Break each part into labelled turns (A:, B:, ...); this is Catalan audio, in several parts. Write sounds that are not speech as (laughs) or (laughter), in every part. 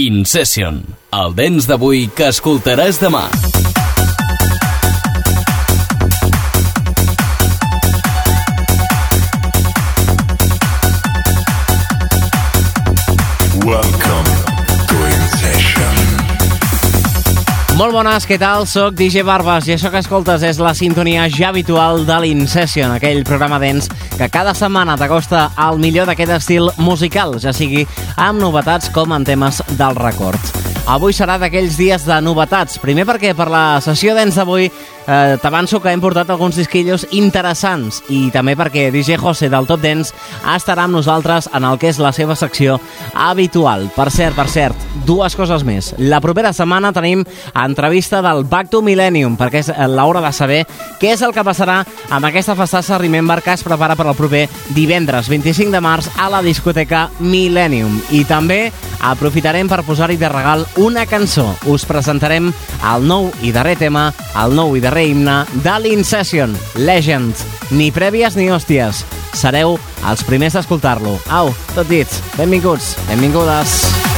A: In Session, el dents d'avui que escoltaràs demà.
B: Molt bones, què tal? Soc DJ Barbas i això que escoltes és la sintonia ja habitual de l'Incession, aquell programa dens que cada setmana t'acosta al millor d'aquest estil musical, ja sigui amb novetats com en temes del record. Avui serà d'aquells dies de novetats. Primer perquè per la sessió dents d'avui eh, t'avanço que hem portat alguns disquillos interessants i també perquè DJ José del Top Dance estarà amb nosaltres en el que és la seva secció habitual. Per cert, per cert, dues coses més. La propera setmana tenim entrevista del Back to Millennium perquè és l'hora de saber què és el que passarà amb aquesta festassa Remember que es prepara per al proper divendres 25 de març a la discoteca Millennium. I també aprofitarem per posar-hi de regal una cançó. Us presentarem el nou i darrer tema, el nou i darrer himne de l'Incession, Legend. Ni prèvies ni hòsties. Sereu els primers d'escoltar-lo. Au, tot dit, benvinguts, benvingudes.
C: Welcome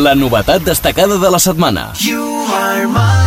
A: La novetat destacada de la setmana.
D: You are my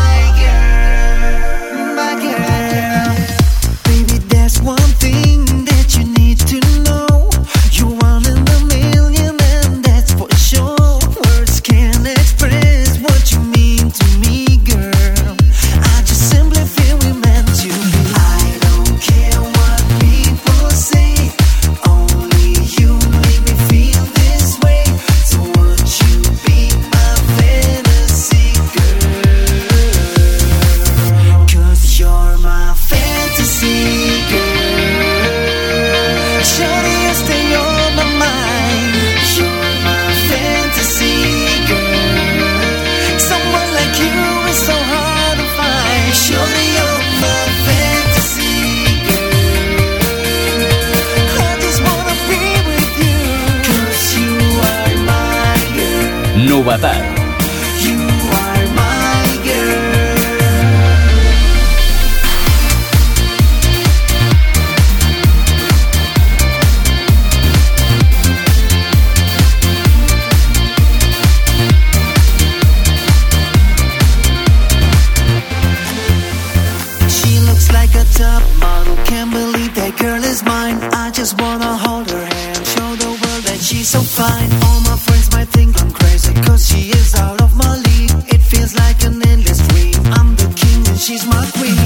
D: and she's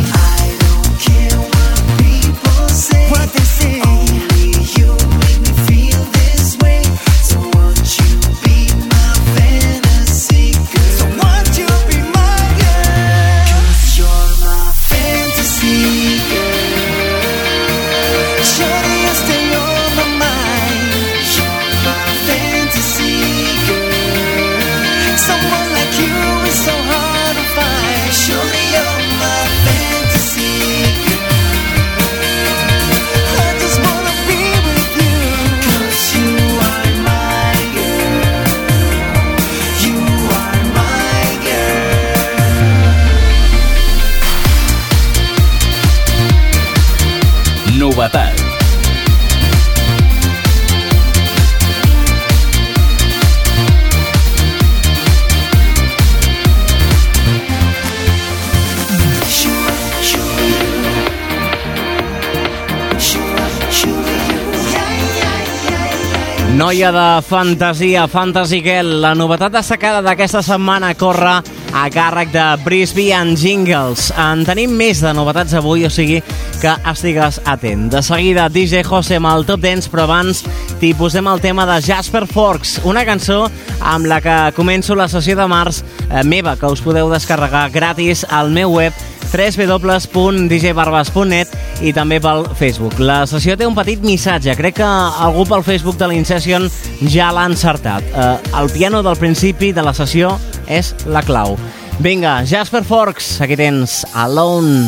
B: Noia de fantasia, Fantasy Girl. La novetat destacada d'aquesta setmana corre a càrrec de Brisby and Jingles. En tenim més de novetats avui, o sigui que estigues atent. De seguida, DJ Jose amb el Top Dance, però abans t'hi posem el tema de Jasper Forks, una cançó amb la que començo la sessió de març eh, meva, que us podeu descarregar gratis al meu web www.djbarbas.net i també pel Facebook. La sessió té un petit missatge. Crec que algú pel Facebook de l'Incession ja l'ha encertat. Eh, el piano del principi de la sessió és la clau. Vinga, Jasper Forks, aquí tens Alone.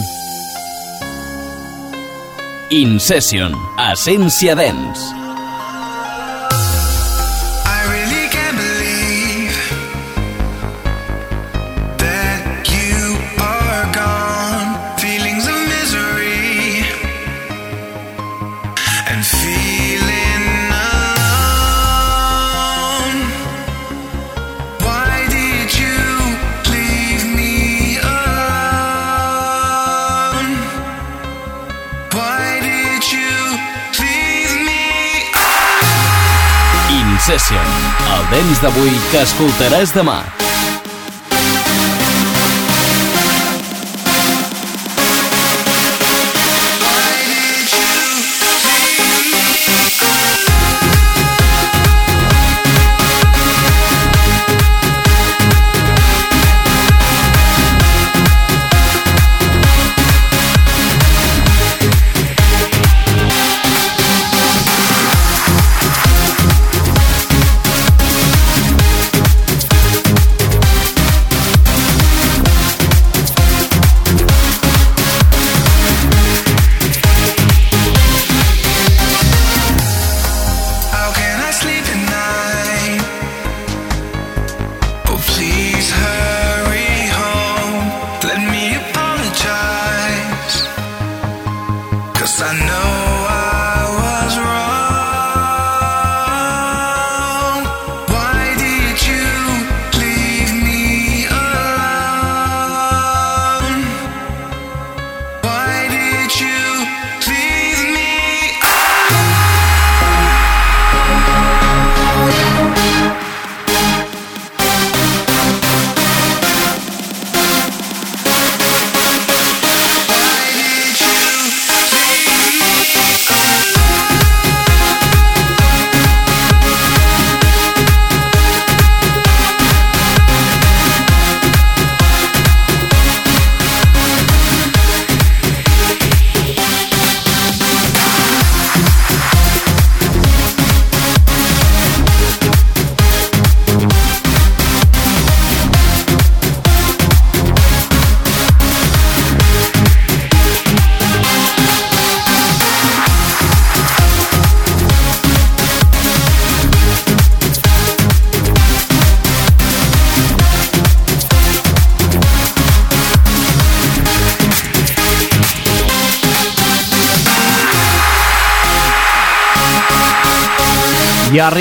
A: Incession, Essència Dance. Incession, el dance d'avui que escoltaràs demà.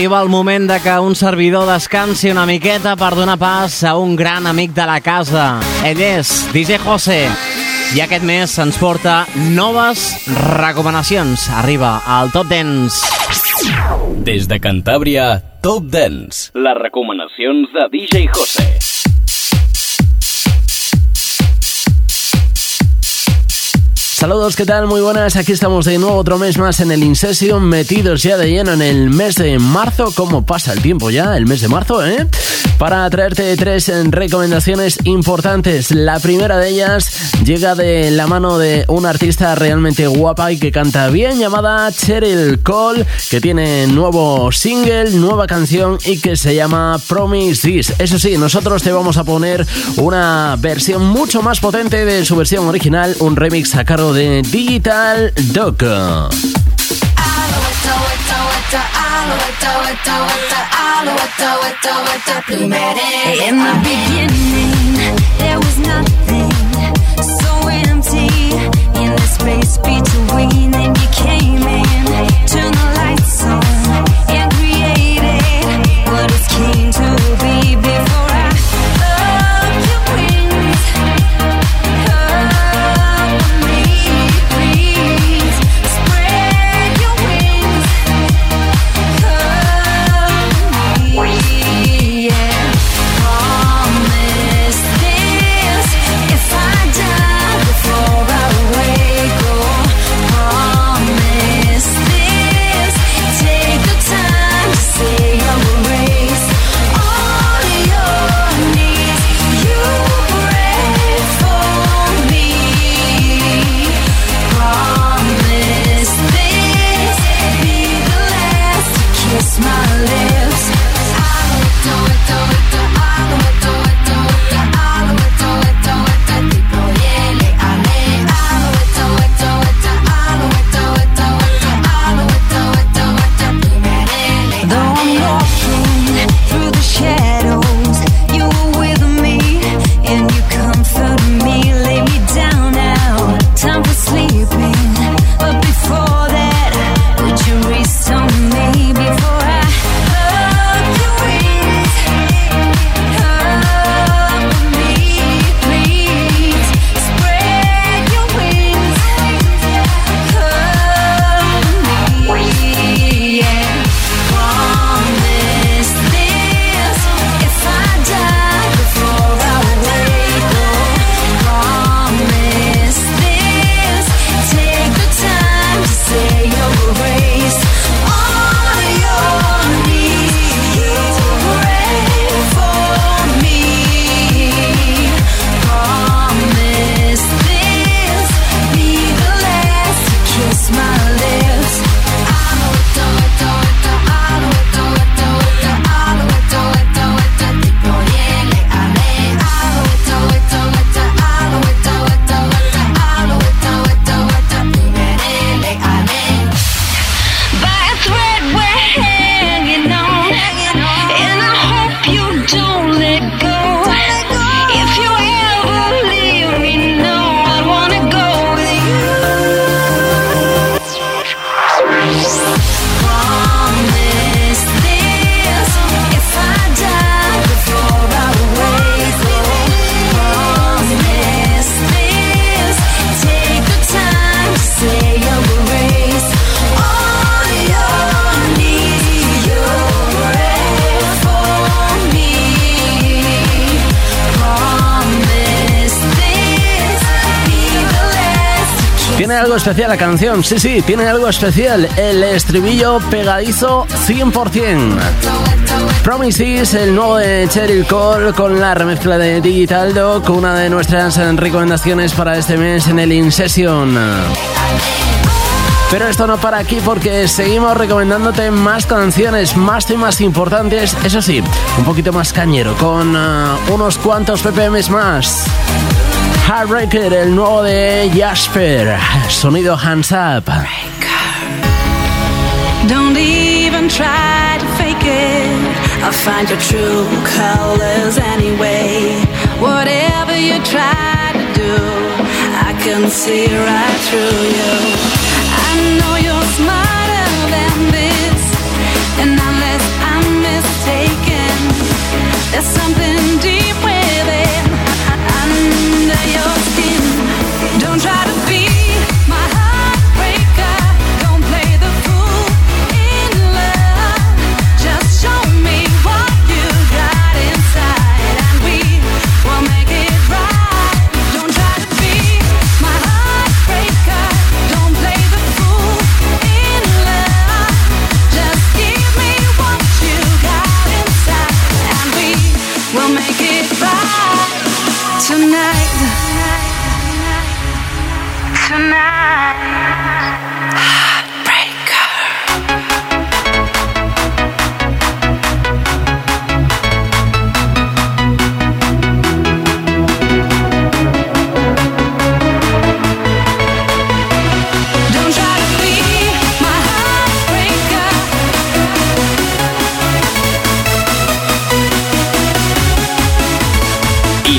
B: Arriba el moment de que un servidor descansi una miqueta per donar pas a un gran amic de la casa. Ell és DJ José. I aquest mes ens porta noves recomanacions. Arriba al Top Dance.
A: Des de Cantàbria, Top Dance. Les recomanacions de DJ José.
E: Saludos, ¿qué tal? Muy buenas, aquí estamos de nuevo otro mes más en el Incession, metidos ya de lleno en el mes de marzo. ¿Cómo pasa el tiempo ya? El mes de marzo, ¿eh? Para traerte tres recomendaciones importantes. La primera de ellas llega de la mano de una artista realmente guapa y que canta bien, llamada Cheryl Cole, que tiene nuevo single, nueva canción y que se llama Promise. Eso sí, nosotros te vamos a poner una versión mucho más potente de su versión original, un remix a cargo de Digital Doc.
F: In the beginning, there was nothing so empty in the space between. Then you came in,
E: especial la canción, sí, sí, tiene algo especial. El estribillo pegadizo 100%. Promises, el nuevo de Cheryl Cole con la remezcla de Digital Dog, una de nuestras recomendaciones para este mes en el In Session. Pero esto no para aquí porque seguimos recomendándote más canciones, más temas importantes, eso sí, un poquito más cañero, con uh, unos cuantos ppms más. Heartbreaker, el nuevo de Jasper, sonido hands up.
G: Don't even try to fake it. I'll find your true colors anyway. Whatever you try to do, I can see right through you.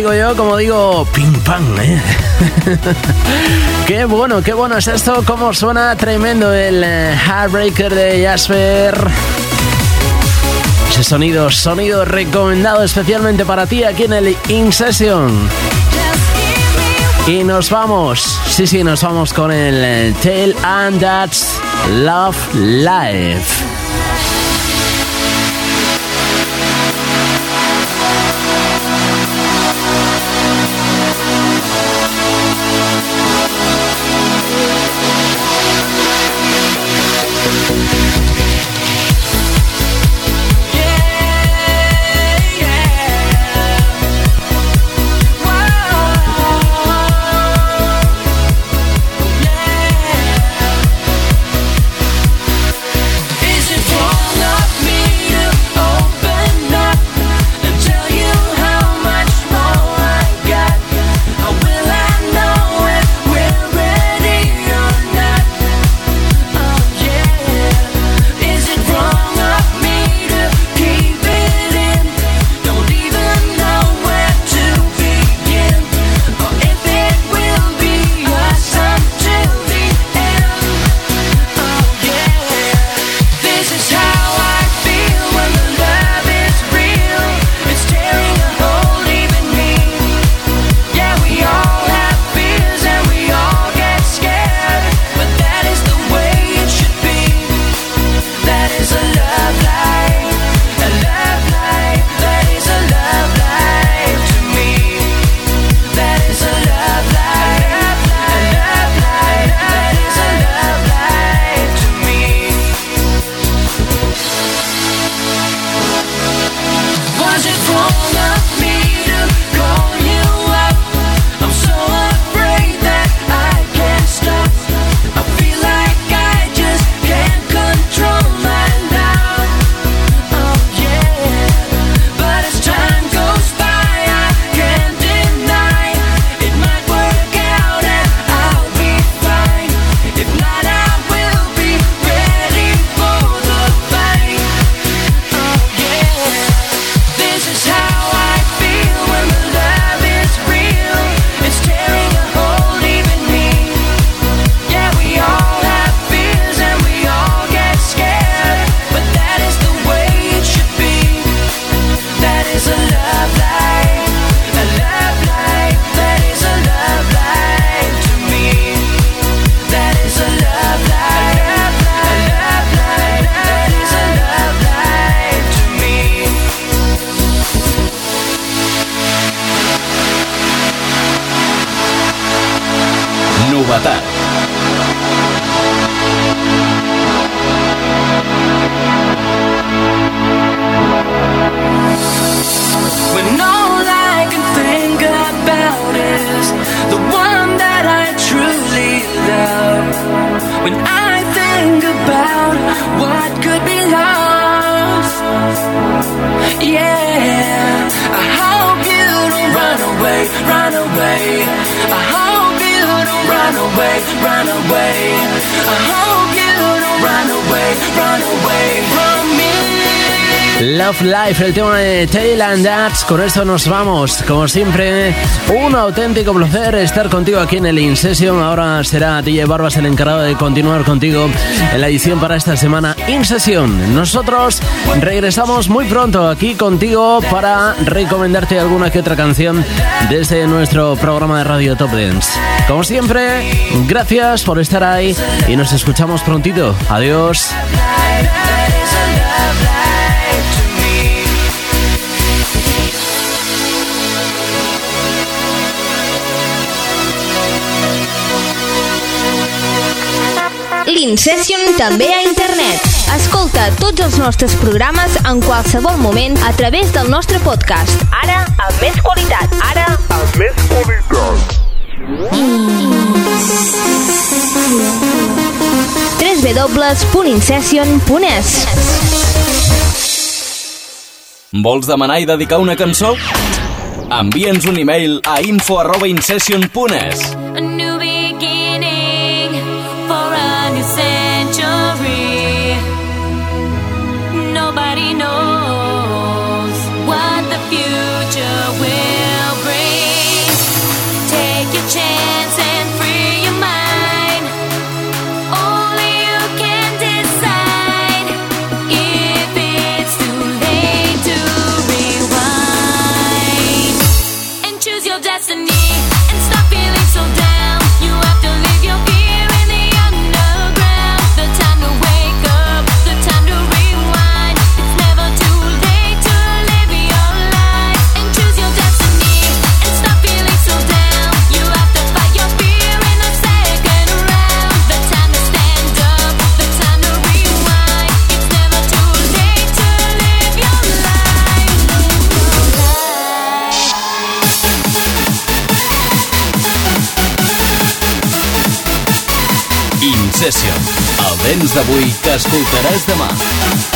E: Digo yo, como digo, pim pam, ¿eh? (laughs) qué bueno, qué bueno es esto, cómo suena tremendo el eh, Heartbreaker de Jasper. Ese sonido, sonido recomendado especialmente para ti aquí en el In Session. Y nos vamos, sí, sí, nos vamos con el eh, Tale and That's Love Life.
A: Away. I hope you don't run away, run away. I hope you don't run away, run away from me.
E: Love Life, el tema de Tail and Dats. Con esto nos vamos. Como siempre, un auténtico placer estar contigo aquí en el In Session. Ahora será DJ Barbas el encargado de continuar contigo en la edición para esta semana In Session. Nosotros regresamos muy pronto aquí contigo para recomendarte alguna que otra canción desde nuestro programa de radio Top Dance. Como siempre, gracias por estar ahí y nos escuchamos prontito. Adiós.
H: L'Incession també a internet. Escolta tots els nostres programes en qualsevol moment a través del nostre podcast. Ara, amb més qualitat. Ara, amb més qualitat. www.incession.es
F: Vols demanar i dedicar una cançó? Envia'ns un e-mail a info arroba incession.es. d'avui que escoltaràs demà.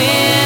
I: win.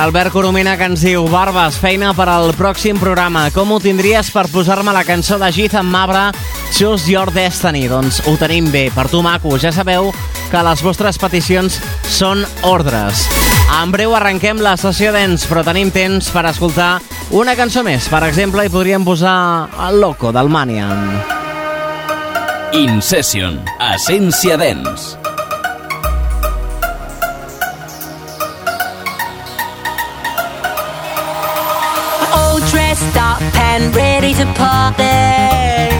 B: L'Albert Coromina que ens diu Barbes, feina per al pròxim programa. Com ho tindries per posar-me la cançó de Ethan Mabra, Choose Your Destiny? Doncs ho tenim bé, per tu maco. Ja sabeu que les vostres peticions són ordres. En breu arrenquem la sessió d'ens, però tenim temps per escoltar una cançó més. Per exemple, hi podríem posar el Loco del Manian.
A: In Session, Essència Dens.
F: And ready to party.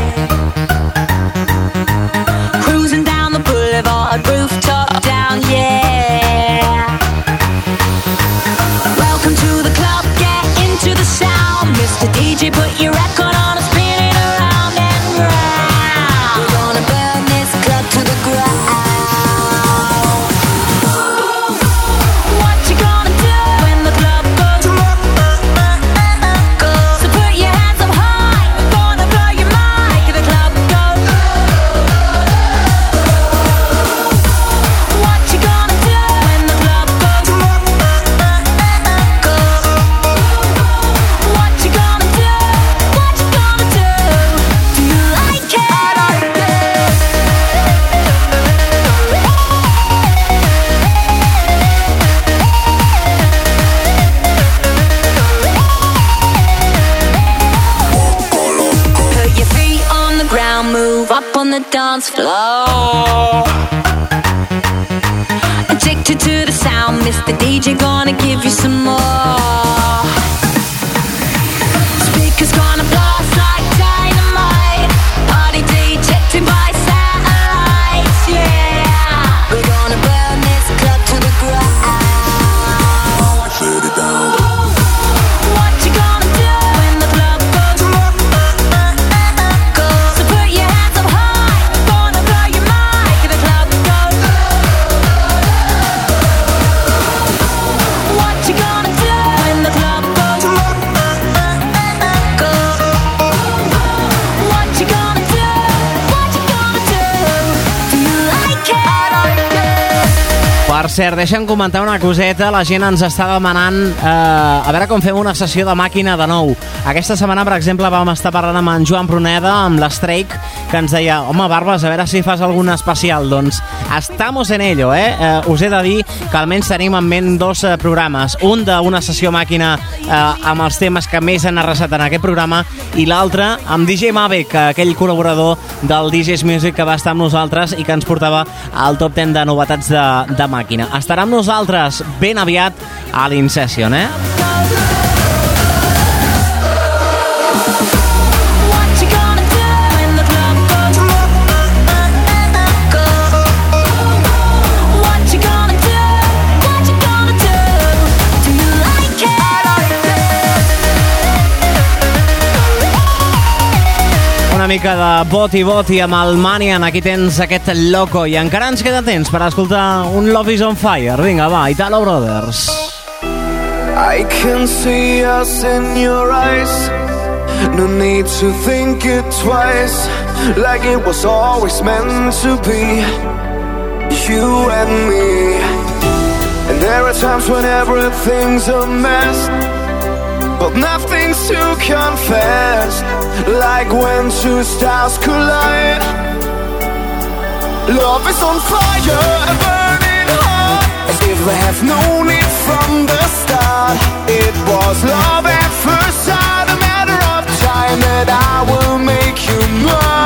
B: Per cert, deixa'm comentar una coseta. La gent ens està demanant eh, a veure com fem una sessió de màquina de nou. Aquesta setmana, per exemple, vam estar parlant amb en Joan Pruneda, amb l'Strike, que ens deia, home, Barbes, a veure si fas algun especial. Doncs estamos en ello, eh? eh us he de dir que almenys tenim en ment dos eh, programes. Un d'una sessió màquina eh, amb els temes que més han arrasat en aquest programa i l'altre amb DJ Mavec, aquell col·laborador del DJ's Music que va estar amb nosaltres i que ens portava al top 10 de novetats de, de màquina. Estarà amb nosaltres ben aviat a l'Incession, eh? Mica de boti boti amb el Manian. Aquí tens aquest loco. I encara ens queda temps per escoltar un Love is on Fire. Vinga, va, Italo Brothers.
J: I can see us in your eyes. No need to think it twice. Like it was always meant to be. You and me. And there are times when everything's a mess. But nothing's to confess. Like when two stars collide. Love is on fire, a burning hot. As if I have known it from the start. It was love at first sight, a matter of time that I will make you mine.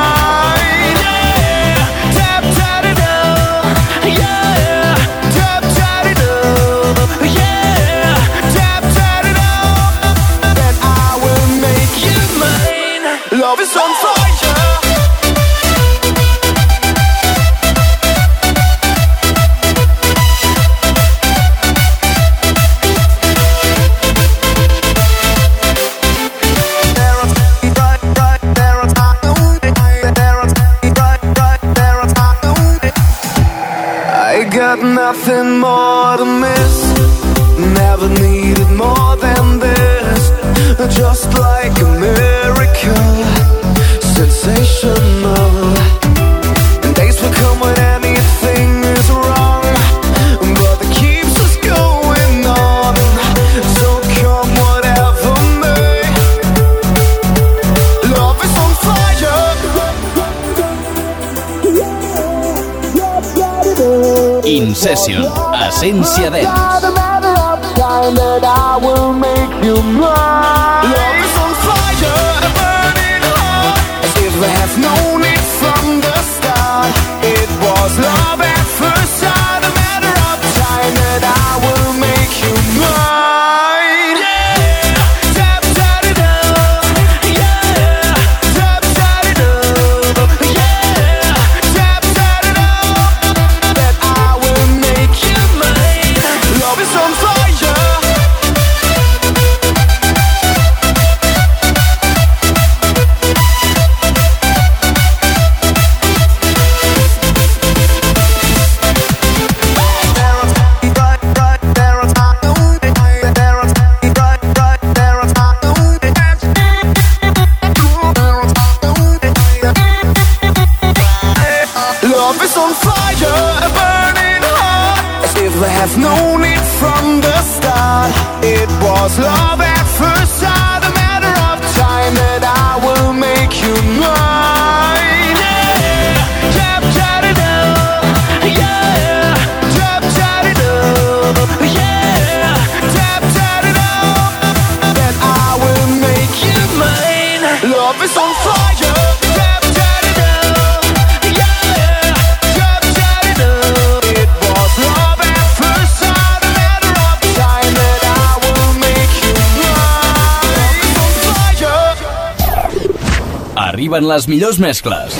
A: arriben les millors mescles.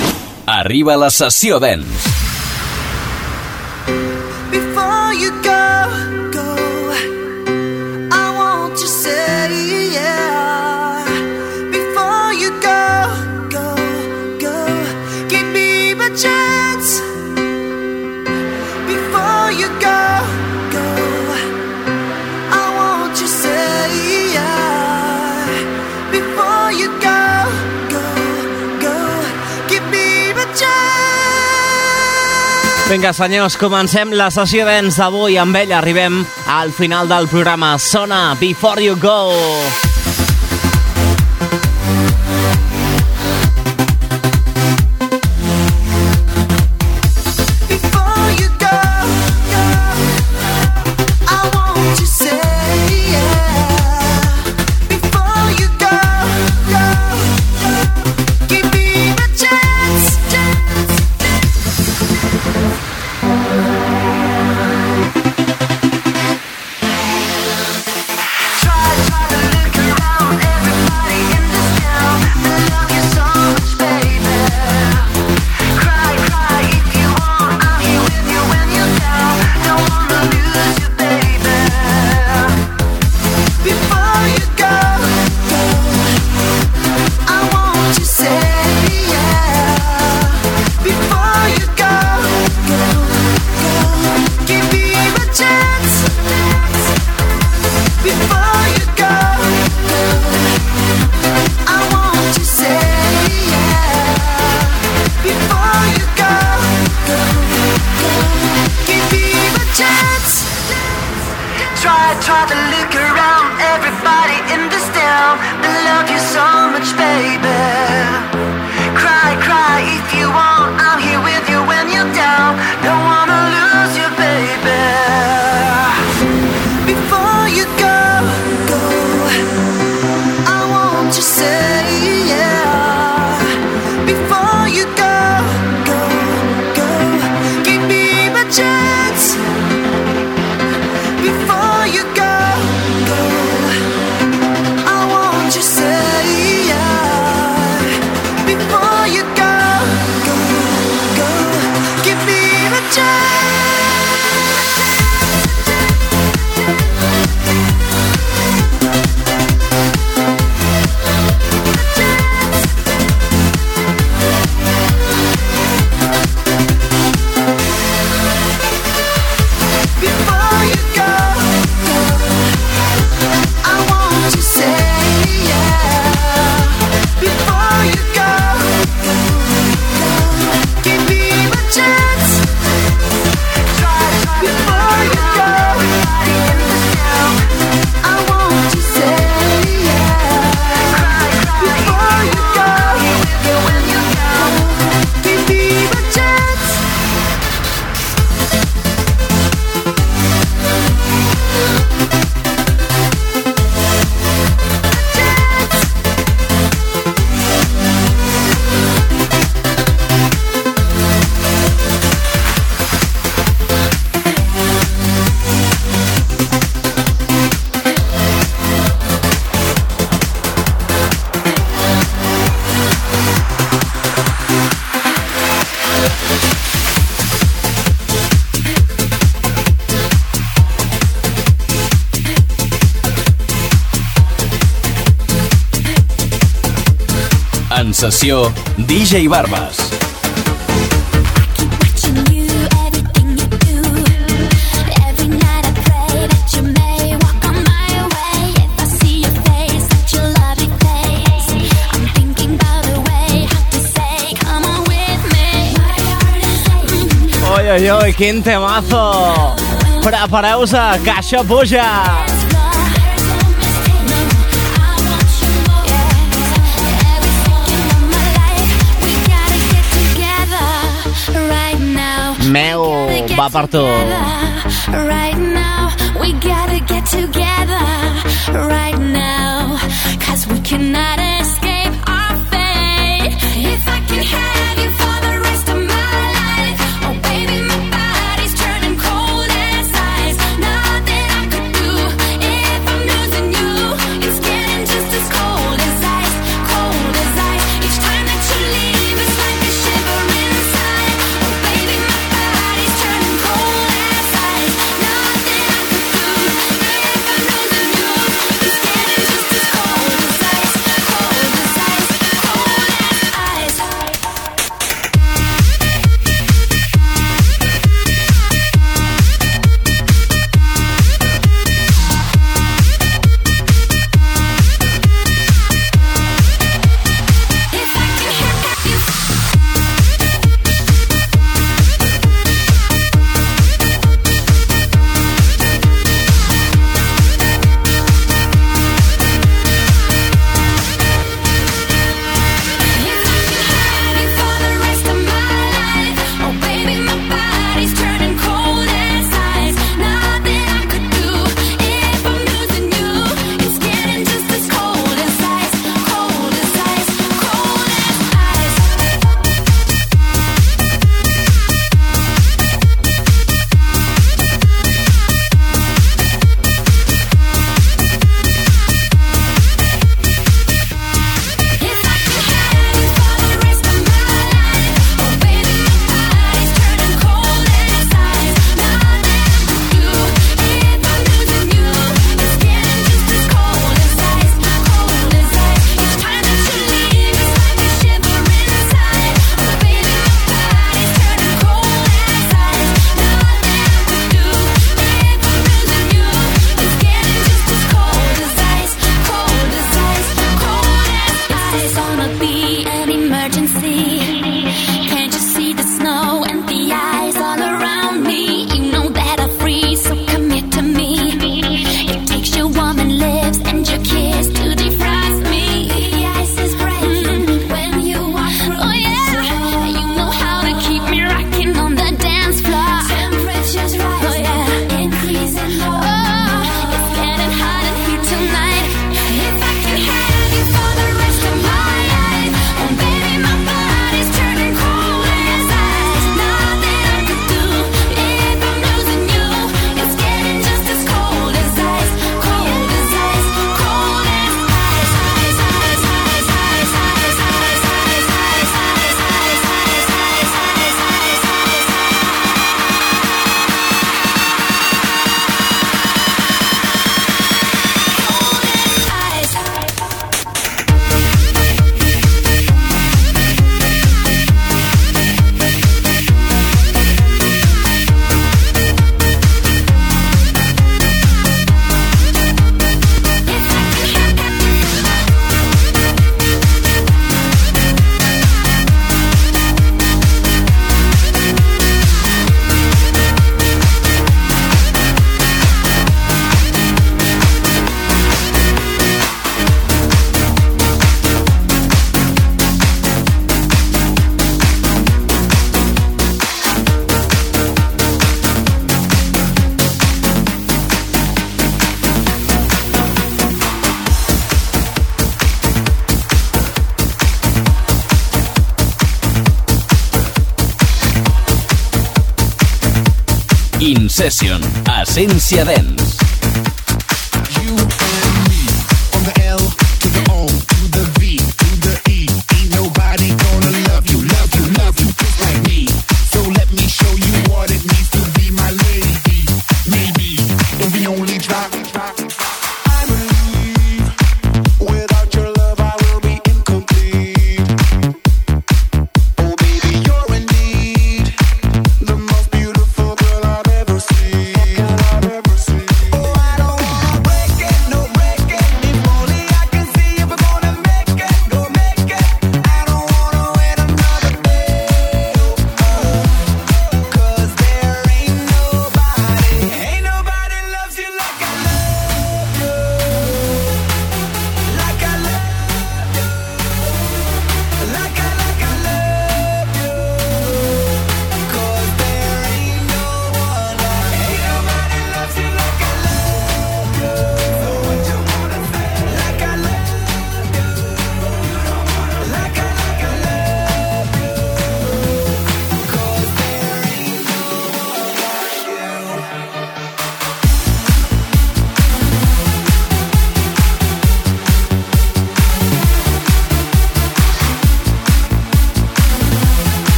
A: Arriba la sessió d'ens.
D: Before you go
B: Vinga, senyors, comencem la sessió d'ens d'avui. Amb ella arribem al final del programa. Sona Before You Go.
D: Before You Go.
A: sessió DJ Barbas.
B: Oi, oi, oi, quin temazo! Prepareu-se, que això puja! farto.
F: Right now, we gotta get together. Right now
J: Obsession. Asencia Dent.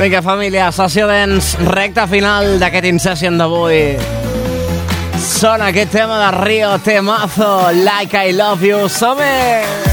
B: Vinga, família, sessió dens, recta final d'aquest Incession d'avui. Sona aquest tema de Rio Temazo, Like I Love You, som-hi!
A: I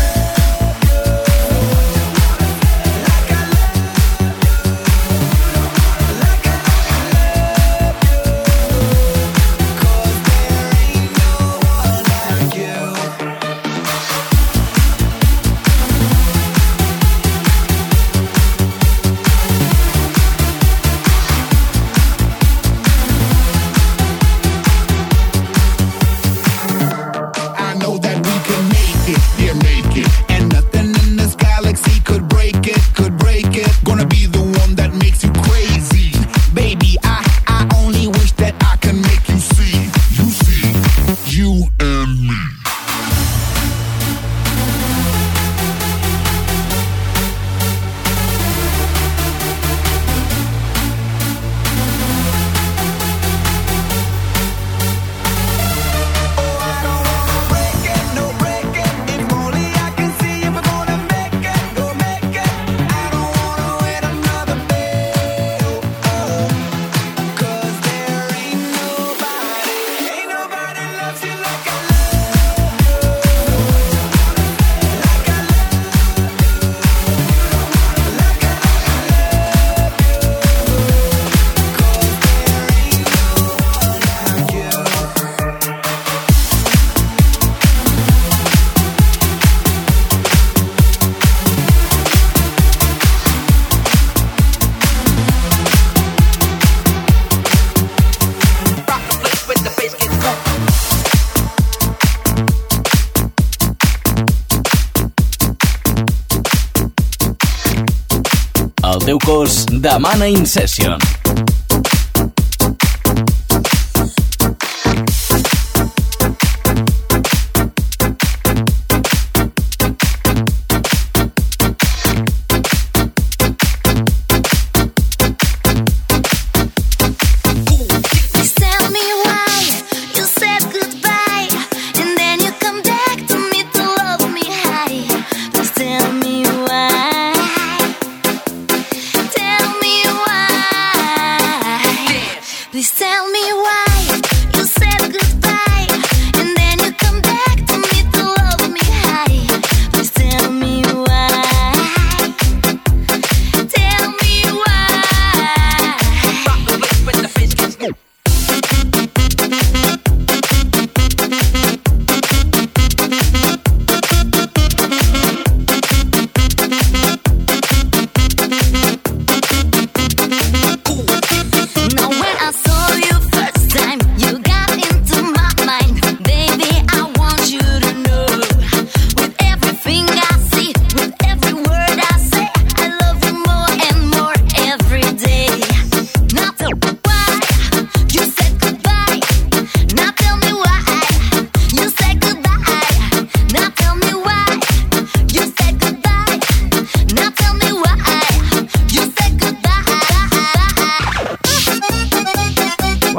F: cos demana Incession.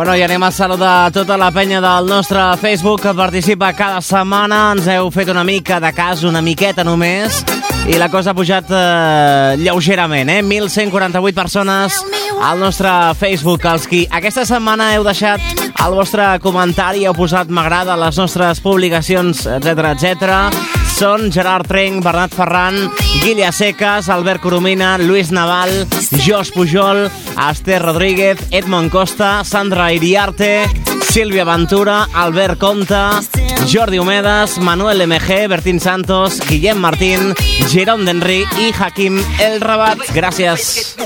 B: Bueno, i anem a saludar tota la penya del nostre Facebook que participa cada setmana. Ens heu fet una mica de cas, una miqueta només, i la cosa ha pujat eh, lleugerament, eh? 1.148 persones al nostre Facebook. Els qui aquesta setmana heu deixat el vostre comentari, heu posat m'agrada les nostres publicacions, etc etc. Són Gerard Trenc, Bernat Ferran, Guilla Secas, Albert Coromina, Luis Naval, Jos Pujol, Esther Rodríguez, Edmond Costa, Sandra Iriarte, Sílvia Ventura, Albert Comta, Jordi Humedes, Manuel MG, Bertín Santos, Guillem Martín, Jerón Denry i Hakim El Rabat. Gràcies.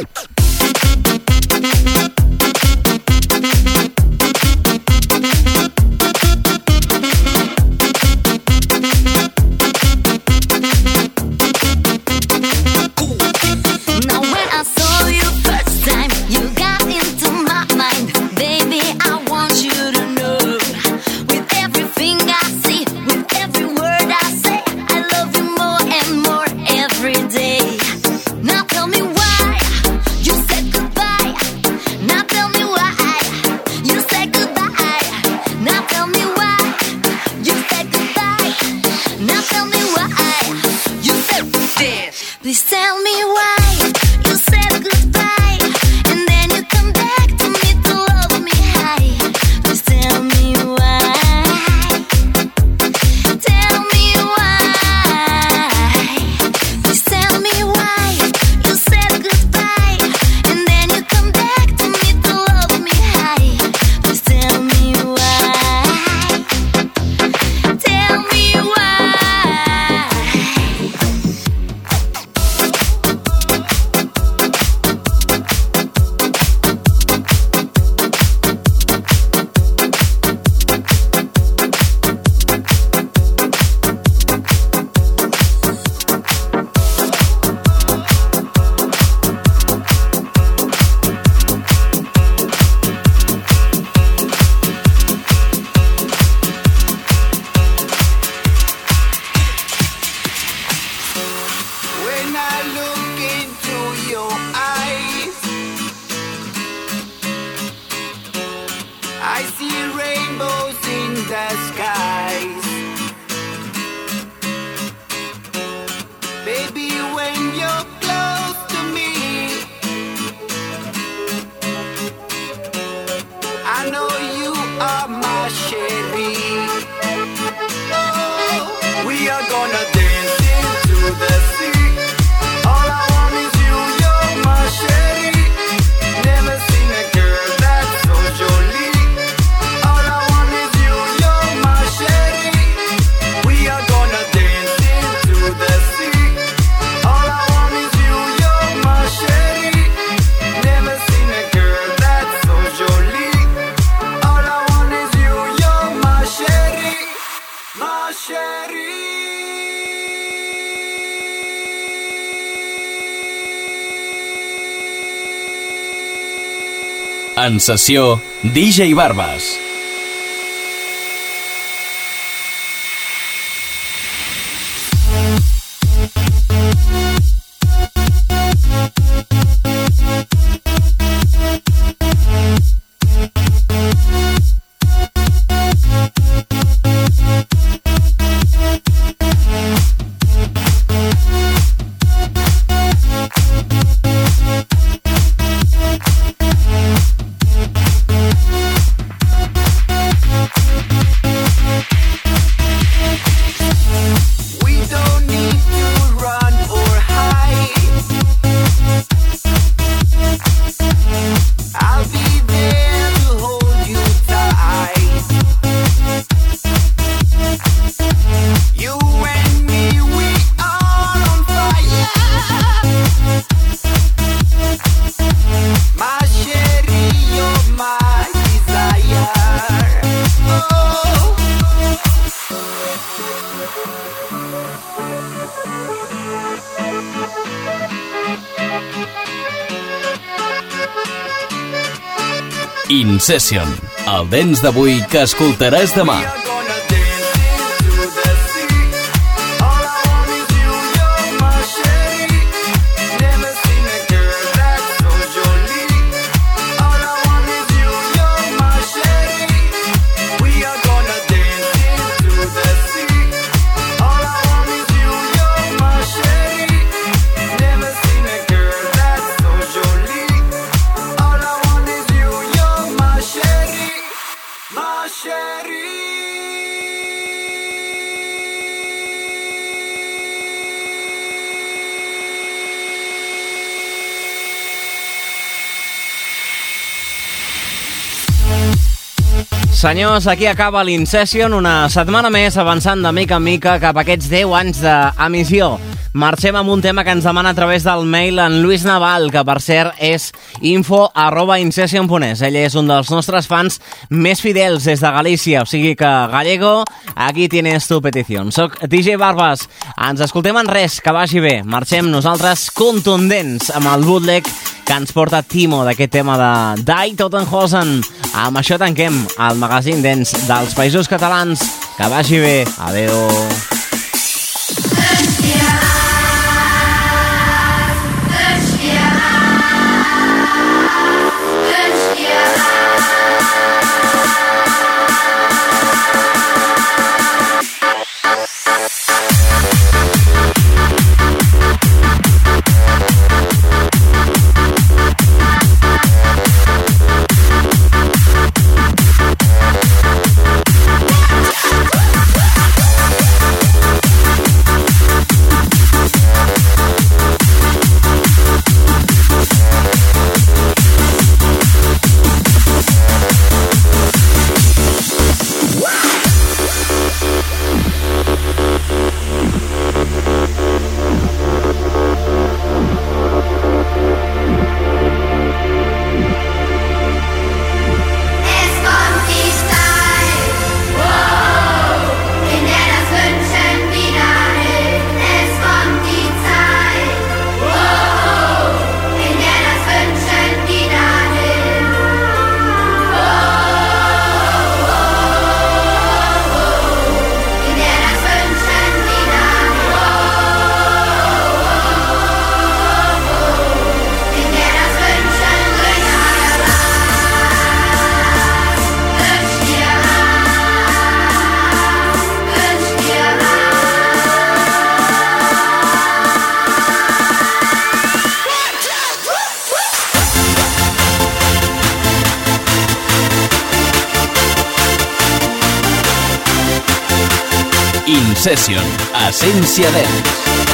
A: En sessió, DJ Barbas. Session, el dents d'avui que escoltaràs demà.
B: Senyors, aquí acaba l'Incession, una setmana més avançant de mica en mica cap a aquests 10 anys d'emissió. Marxem amb un tema que ens demana a través del mail en Lluís Naval, que per cert és info arroba incession.es. Ell és un dels nostres fans més fidels des de Galícia, o sigui que gallego, aquí tienes tu petició. Soc DJ Barbas, ens escoltem en res, que vagi bé. Marxem nosaltres contundents amb el bootleg que ens porta Timo d'aquest tema de Die Tottenhausen. Amb això tanquem el magazín dents dels països catalans. Que vagi bé. Adeu.
A: Session, Essència Dents.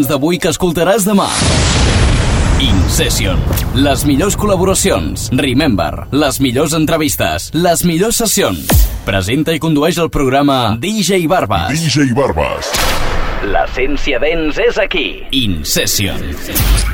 G: Dents d'avui que escoltaràs demà. In Session. Les millors col·laboracions. Remember. Les millors entrevistes. Les millors sessions. Presenta i condueix el programa DJ Barbas.
C: DJ Barbas.
G: L'essència dents és aquí. In Session.